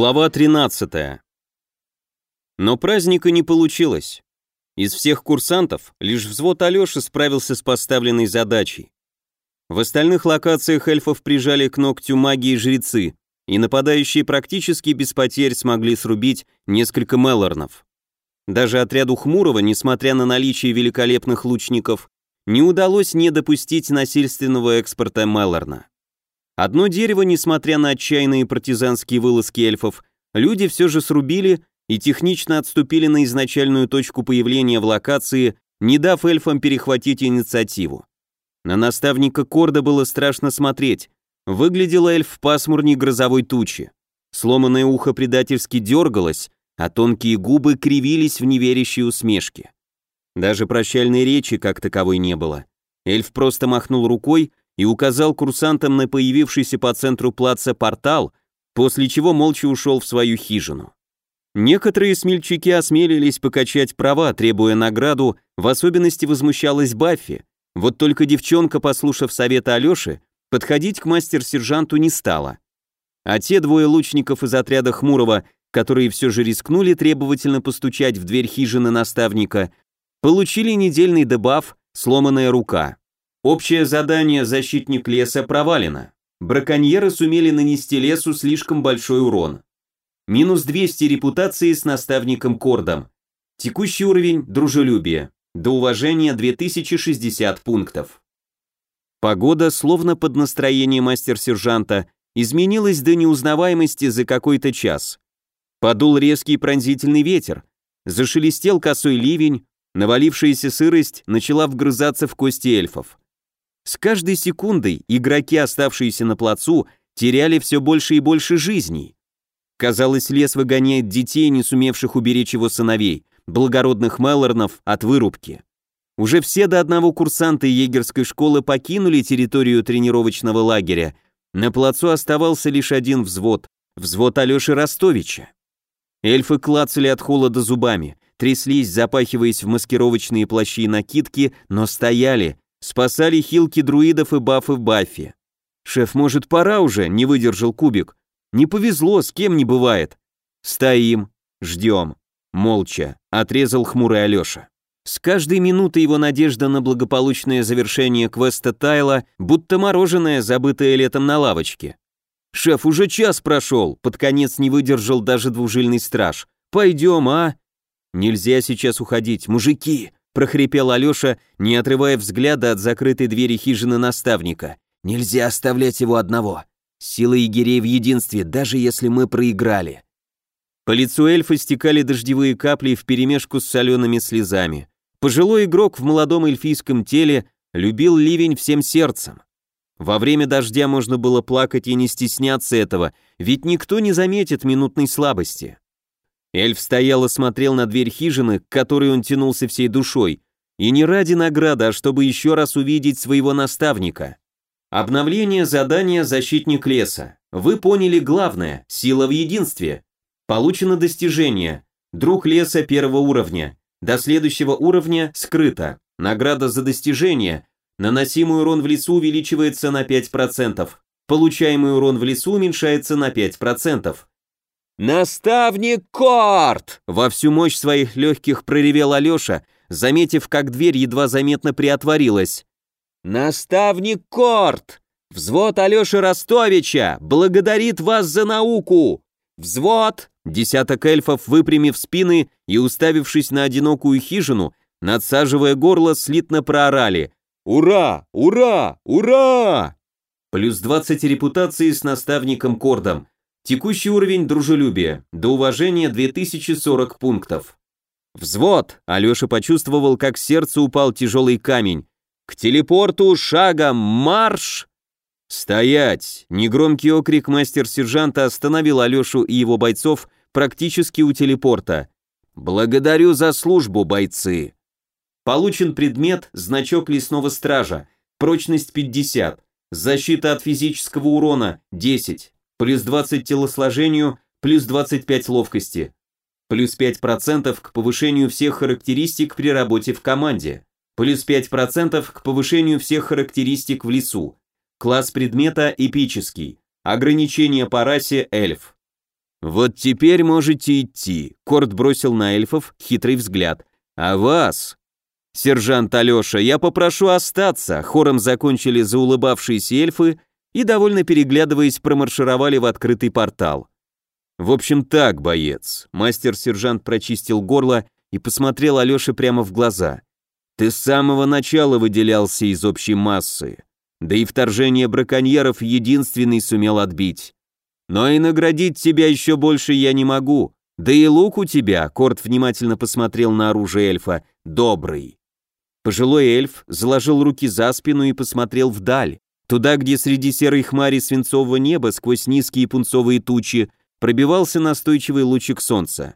Глава 13. Но праздника не получилось. Из всех курсантов лишь взвод Алёши справился с поставленной задачей. В остальных локациях эльфов прижали к ногтю магии жрецы, и нападающие практически без потерь смогли срубить несколько мелорнов. Даже отряду Хмурого, несмотря на наличие великолепных лучников, не удалось не допустить насильственного экспорта Мелорна. Одно дерево, несмотря на отчаянные партизанские вылазки эльфов, люди все же срубили и технично отступили на изначальную точку появления в локации, не дав эльфам перехватить инициативу. На наставника Корда было страшно смотреть. Выглядел эльф в пасмурней грозовой тучи. Сломанное ухо предательски дергалось, а тонкие губы кривились в неверящей усмешке. Даже прощальной речи как таковой не было. Эльф просто махнул рукой, и указал курсантам на появившийся по центру плаца портал, после чего молча ушел в свою хижину. Некоторые смельчаки осмелились покачать права, требуя награду, в особенности возмущалась Баффи, вот только девчонка, послушав совета Алёши, подходить к мастер-сержанту не стала. А те двое лучников из отряда Хмурого, которые все же рискнули требовательно постучать в дверь хижины наставника, получили недельный дебаф «Сломанная рука». Общее задание «Защитник леса» провалено. Браконьеры сумели нанести лесу слишком большой урон. Минус 200 репутации с наставником Кордом. Текущий уровень – дружелюбие. До уважения 2060 пунктов. Погода, словно под настроение мастер-сержанта, изменилась до неузнаваемости за какой-то час. Подул резкий пронзительный ветер, зашелестел косой ливень, навалившаяся сырость начала вгрызаться в кости эльфов. С каждой секундой игроки, оставшиеся на плацу, теряли все больше и больше жизней. Казалось, лес выгоняет детей, не сумевших уберечь его сыновей, благородных Мелорнов, от вырубки. Уже все до одного курсанта егерской школы покинули территорию тренировочного лагеря. На плацу оставался лишь один взвод, взвод Алёши Ростовича. Эльфы клацали от холода зубами, тряслись, запахиваясь в маскировочные плащи и накидки, но стояли, Спасали хилки друидов и бафы Баффи. «Шеф, может, пора уже?» — не выдержал Кубик. «Не повезло, с кем не бывает». «Стоим, ждем». Молча, отрезал хмурый Алеша. С каждой минутой его надежда на благополучное завершение квеста тайла, будто мороженое, забытое летом на лавочке. «Шеф, уже час прошел», — под конец не выдержал даже двужильный страж. «Пойдем, а?» «Нельзя сейчас уходить, мужики», прохрипел Алёша, не отрывая взгляда от закрытой двери хижины наставника. Нельзя оставлять его одного. Сила егерей в единстве, даже если мы проиграли. По лицу эльфа стекали дождевые капли вперемешку с солеными слезами. Пожилой игрок в молодом эльфийском теле любил ливень всем сердцем. Во время дождя можно было плакать и не стесняться этого, ведь никто не заметит минутной слабости. Эльф стоял и смотрел на дверь хижины, к которой он тянулся всей душой, и не ради награды, а чтобы еще раз увидеть своего наставника. Обновление задания «Защитник леса». Вы поняли главное – сила в единстве. Получено достижение. Друг леса первого уровня. До следующего уровня скрыто. Награда за достижение. Наносимый урон в лесу увеличивается на 5%. Получаемый урон в лесу уменьшается на 5%. «Наставник Корт!» Во всю мощь своих легких проревел Алеша, заметив, как дверь едва заметно приотворилась. «Наставник Корт! Взвод Алеши Ростовича благодарит вас за науку! Взвод!» Десяток эльфов, выпрямив спины и уставившись на одинокую хижину, надсаживая горло, слитно проорали. «Ура! Ура! Ура!» Плюс 20 репутации с наставником Кордом. Текущий уровень дружелюбия. До уважения 2040 пунктов. Взвод! Алеша почувствовал, как с сердца упал тяжелый камень. К телепорту шагом марш! Стоять! Негромкий окрик мастер-сержанта остановил Алешу и его бойцов практически у телепорта. Благодарю за службу, бойцы! Получен предмет, значок лесного стража, прочность 50, защита от физического урона 10, плюс 20 телосложению, плюс 25 ловкости, плюс 5% к повышению всех характеристик при работе в команде, плюс 5% к повышению всех характеристик в лесу, класс предмета эпический, ограничение по расе эльф. «Вот теперь можете идти», — Корт бросил на эльфов хитрый взгляд. «А вас?» «Сержант Алеша, я попрошу остаться», — хором закончили заулыбавшиеся эльфы и, довольно переглядываясь, промаршировали в открытый портал. «В общем так, боец», — мастер-сержант прочистил горло и посмотрел Алёше прямо в глаза. «Ты с самого начала выделялся из общей массы, да и вторжение браконьеров единственный сумел отбить. Но и наградить тебя еще больше я не могу, да и лук у тебя», — Корт внимательно посмотрел на оружие эльфа, — «добрый». Пожилой эльф заложил руки за спину и посмотрел вдаль, туда, где среди серой хмари свинцового неба сквозь низкие пунцовые тучи пробивался настойчивый лучик солнца.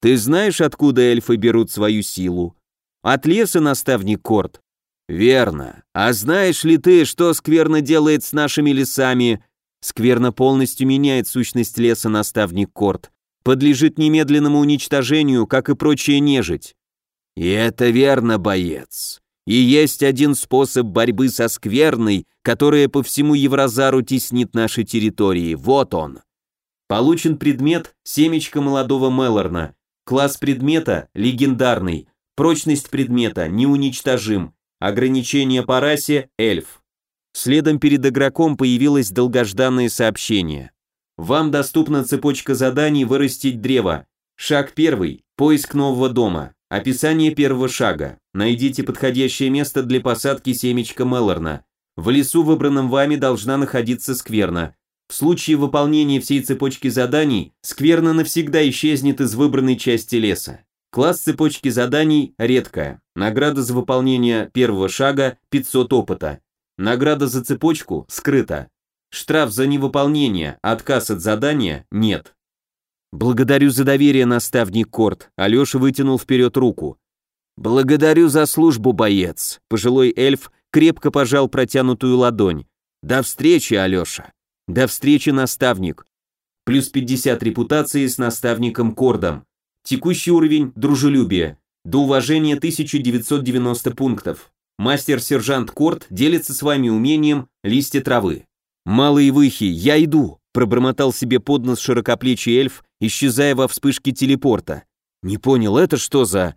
Ты знаешь, откуда эльфы берут свою силу? От леса, наставник Корт? Верно. А знаешь ли ты, что скверно делает с нашими лесами? Скверно полностью меняет сущность леса, наставник Корт. Подлежит немедленному уничтожению, как и прочая нежить. И это верно, боец. И есть один способ борьбы со скверной, которая по всему Евразару теснит наши территории. Вот он. Получен предмет «Семечко молодого Мелорна», Класс предмета – легендарный. Прочность предмета – неуничтожим. Ограничение по расе – эльф. Следом перед игроком появилось долгожданное сообщение. Вам доступна цепочка заданий «Вырастить древо». Шаг первый – поиск нового дома. Описание первого шага. Найдите подходящее место для посадки семечка Мелорна. В лесу, выбранном вами, должна находиться скверна. В случае выполнения всей цепочки заданий, скверна навсегда исчезнет из выбранной части леса. Класс цепочки заданий редкая. Награда за выполнение первого шага 500 опыта. Награда за цепочку скрыта. Штраф за невыполнение, отказ от задания нет. Благодарю за доверие, наставник Корт. Алеша вытянул вперед руку. Благодарю за службу, боец. Пожилой эльф крепко пожал протянутую ладонь. До встречи, Алеша. До встречи, наставник. Плюс 50 репутации с наставником Кордом. Текущий уровень – дружелюбие. До уважения 1990 пунктов. Мастер-сержант Корд делится с вами умением листья травы. «Малые выхи, я иду!» – пробормотал себе под нос широкоплечий эльф, исчезая во вспышке телепорта. «Не понял, это что за...»